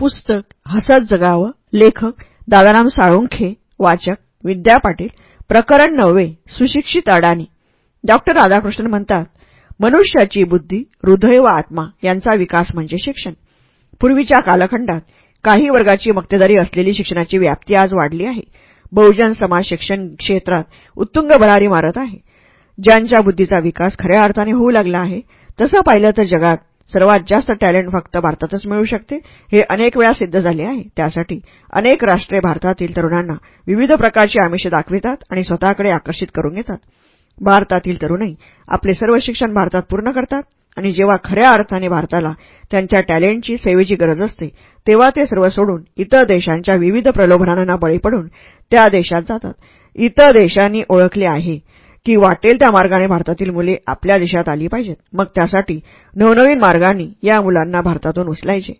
पुस्तक हसत जगावं लेखक दादाराम साळुंखे वाचक विद्या पाटील प्रकरण नववे सुशिक्षित अडाणी. डॉक्टर राधाकृष्णन म्हणतात मनुष्याची बुद्धी हृदय व आत्मा यांचा विकास म्हणजे शिक्षण. पूर्वीच्या कालखंडात काही वर्गाची मक्तेदारी असलेली शिक्षणाची व्याप्ती आज वाढली आहे. बहुजन समाज शिक्षण क्षेत्रात उत्तुंग भरारी मारत आहे. ज्यांच्या बुद्धीचा विकास खऱ्या अर्थाने होऊ लागला आहे तसं पाहिलं तर जगात सर्वात जास्त टॅलेंट फक्त भारतातच मिळू शकते. हे अनेक वेळा सिद्ध झाले आहे. त्यासाठी अनेक राष्ट्रे भारतातील तरुणांना विविध प्रकारची आमिषे दाखवितात आणि स्वतःकडे आकर्षित करून घेतात. भारतातील तरुणही आपले सर्व शिक्षण भारतात पूर्ण करतात आणि जेव्हा खऱ्या अर्थाने भारताला त्यांच्या टॅलेंटची सेवेची गरज असते तेव्हा ते सर्व सोडून इतर देशांच्या विविध प्रलोभनांना बळी पडून त्या देशात जातात. इतर देशांनी ओळखले आहे की वाटेल त्या मार्गाने भारतातील मुले आपल्या देशात आली पाहिजेत. मग त्यासाठी नवनवीन मार्गांनी या मुलांना भारतातून उचलायचे.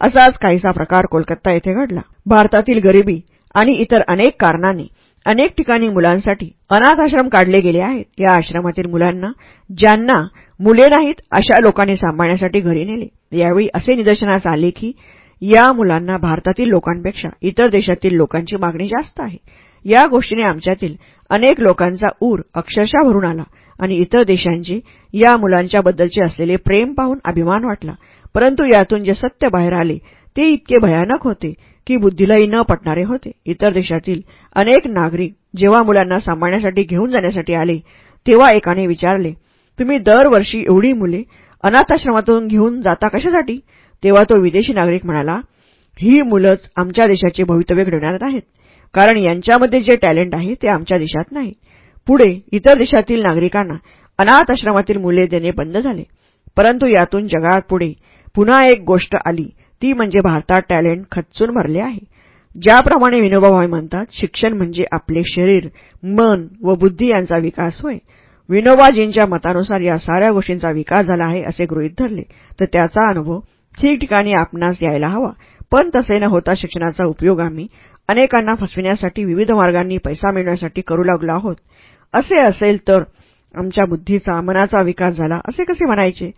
असाच काहीसा प्रकार कोलकाता येथे घडला. भारतातील गरिबी आणि इतर अनेक कारणांनी अनेक ठिकाणी मुलांसाठी अनाथ आश्रम काढले गेले आहेत. या आश्रमातील मुलांना ज्यांना मुले नाहीत अशा लोकांनी सांभाळण्यासाठी घरी नेले. यावेळी असे निदर्शनास आले की या मुलांना भारतातील लोकांपेक्षा इतर देशातील लोकांची मागणी जास्त आहे. या गोष्टीने आमच्यातील अनेक लोकांचा ऊर अक्षरशः भरून आला आणि इतर देशांचे या मुलांच्याबद्दलचे असलेले प्रेम पाहून अभिमान वाटला. परंतु यातून जे सत्य बाहेर आले ते इतके भयानक होते की बुद्धीलाही न पटणारे होते. इतर देशातील अनेक नागरिक जेव्हा मुलांना सांभाळण्यासाठी घेऊन जाण्यासाठी आले तेव्हा एकाने विचारले तुम्ही दरवर्षी एवढी मुले अनाथाश्रमातून घेऊन जाता कशासाठी? तेव्हा तो विदेशी नागरिक म्हणाला ही मुलंच आमच्या देशाचे भवितव्य घडवणार आहेत. कारण यांच्यामध्ये जे टॅलेंट आहे ते आमच्या देशात नाही. पुढे इतर देशातील नागरिकांना अनाथ आश्रमातील मुले देणे बंद झाले. परंतु यातून जगात पुढे पुन्हा एक गोष्ट आली. ती म्हणजे भारतात टॅलेंट खचून भरले आहे. ज्याप्रमाणे विनोबाभाई म्हणतात शिक्षण म्हणजे आपले शरीर मन व बुद्धी यांचा विकास होय. विनोबाजींच्या मतानुसार या साऱ्या गोष्टींचा विकास झाला आहे असे गृहीत धरले. तर त्याचा अनुभव ठिकठिकाणी आपणास यायला हवा. पण तसे न होता शिक्षणाचा उपयोग आम्ही अनेकांना फसविण्यासाठी विविध मार्गांनी पैसा मिळवण्यासाठी करू लागलो आहोत. असे असेल तर आमच्या बुद्धीचा मनाचा विकास झाला असे कसे म्हणायचे?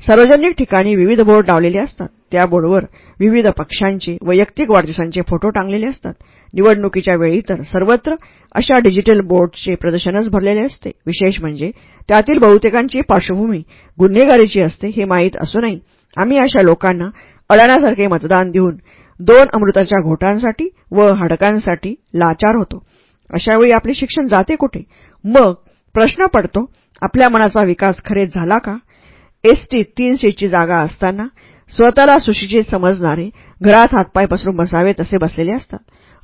सार्वजनिक ठिकाणी विविध बोर्ड लावलेले असतात. त्या बोर्डवर विविध पक्षांचे वैयक्तिक वाढदिवसांचे फोटो टांगलेले असतात. निवडणुकीच्या वेळी तर सर्वत्र अशा डिजिटल बोर्डचे प्रदर्शनच भरलेले असते. विशेष म्हणजे त्यातील बहुतेकांची पार्श्वभूमी गुन्हेगारीची असते हे माहीत असूनही आम्ही अशा लोकांना अडाण्यासारखे मतदान देऊन दोन अमृताच्या घोटांसाठी व हडकांसाठी लाचार होतो. अशावेळी आपले शिक्षण जाते कुठे? मग प्रश्न पडतो आपल्या मनाचा विकास खरेच झाला का? एसटी तीन जागा असताना स्वतःला सुशिक्षित समजणारे घरात हातपाय पसरून बसावेत असे बसलेले असतात.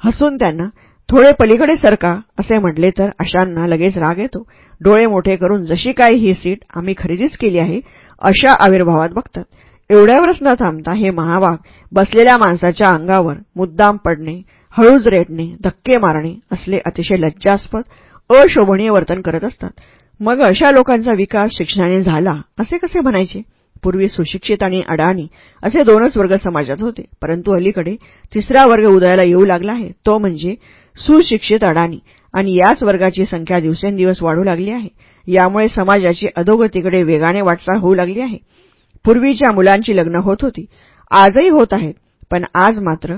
हसून त्यांना थोडे पलीकडे सरका असे म्हटले तर अशांना लगेच राग येतो. डोळे मोठे करून जशी काही ही सीट आम्ही खरेदीच केली आहे अशा आविर्भावात बघतात. एवढ्यावरच न थांबता हे महावाग बसलेल्या माणसाच्या अंगावर मुद्दाम पडणे हळूच रेटणे धक्के मारणे असले अतिशय लज्जास्पद अशोभनीय वर्तन करत असतात. मग अशा लोकांचा विकास शिक्षणाने झाला असे कसे म्हणायचे? पूर्वी सुशिक्षित आणि अडाणी असे दोनच वर्ग समाजात होते परंतु अलीकडे तिसरा वर्ग उदयाला येऊ लागला आहे. तो म्हणजे सुशिक्षित अडाणी. आणि याच वर्गाची संख्या दिवसेंदिवस वाढू लागली आहे. यामुळे समाजाची अधोगतीकडे वेगाने वाटचाल होऊ लागली आहे. पूर्वीच्या मुलांची लग्न होत होती. आजही होत आहेत पण आज मात्र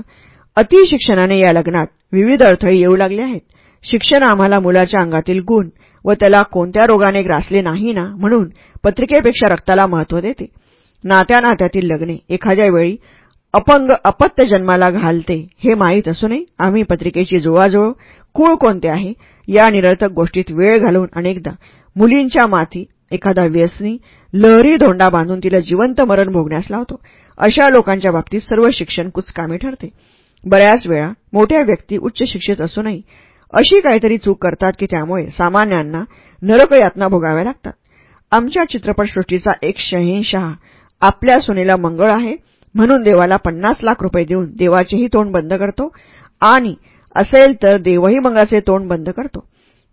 अतिशिक्षणाने या लग्नात विविध अडथळे येऊ लागले आहेत. शिक्षण आम्हाला मुलाच्या अंगातील गुण व त्याला कोणत्या रोगाने ग्रासले नाही ना म्हणून पत्रिकेपेक्षा रक्ताला महत्त्व देते. नात्या नात्यातील लग्ने एखाद्या वेळी अपंग अपत्य जन्माला घालते हे माहीत असूनही आम्ही पत्रिकेची जुळवाजुळव कुळ कोणते आहे या निरर्थक गोष्टीत वेळ घालवून अनेकदा मुलींच्या माथी एखादा व्यसनी लहरी धोंडा बांधून तिला जिवंत मरण भोगण्यास लावतो. अशा लोकांच्या बाबतीत सर्व शिक्षण कुचकामी ठरते. बऱ्याच वेळा मोठ्या व्यक्ती उच्च शिक्षित असूनही अशी काहीतरी चूक करतात की त्यामुळे सामान्यांना नरकयातना भोगाव्या लागतात. आमच्या चित्रपटसृष्टीचा एक शहेनशहा आपल्या सुनेला मंगळ आहे म्हणून देवाला पन्नास लाख रुपये देऊन देवाचेही तोंड बंद करतो आणि असेल तर देवही मंगळाचे तोंड बंद करतो.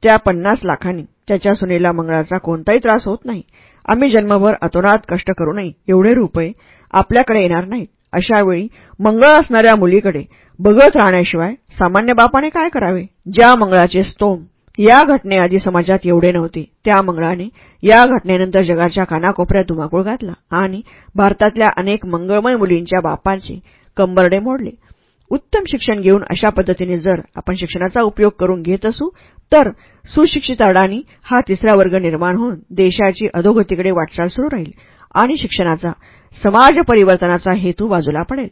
त्या पन्नास लाखांनी त्याच्या सुनेला मंगळाचा कोणताही त्रास होत नाही. आम्ही जन्मभर अतोनात कष्ट करू नये एवढे रुपये आपल्याकडे येणार नाहीत. अशावेळी मंगळ असणाऱ्या मुलीकडे बघत राहण्याशिवाय सामान्य बापाने काय करावे? ज्या मंगळाचे स्तोम या घटनेआधी समाजात एवढे नव्हते त्या मंगळाने या घटनेनंतर जगाच्या कानाकोपऱ्यात धुमाकूळ घातला आणि भारतातल्या अनेक मंगळमय मुलींच्या बापांचे कंबरडे मोडले. उत्तम शिक्षण घेऊन अशा पद्धतीने जर आपण शिक्षणाचा उपयोग करून घेत असू तर सुशिक्षित अडाणी हा तिसरा वर्ग निर्माण होऊन देशाची अधोगतीकडे वाटचाल सुरू राहील आणि शिक्षणाचा समाज परिवर्तनाचा हेतू बाजूला पडेल.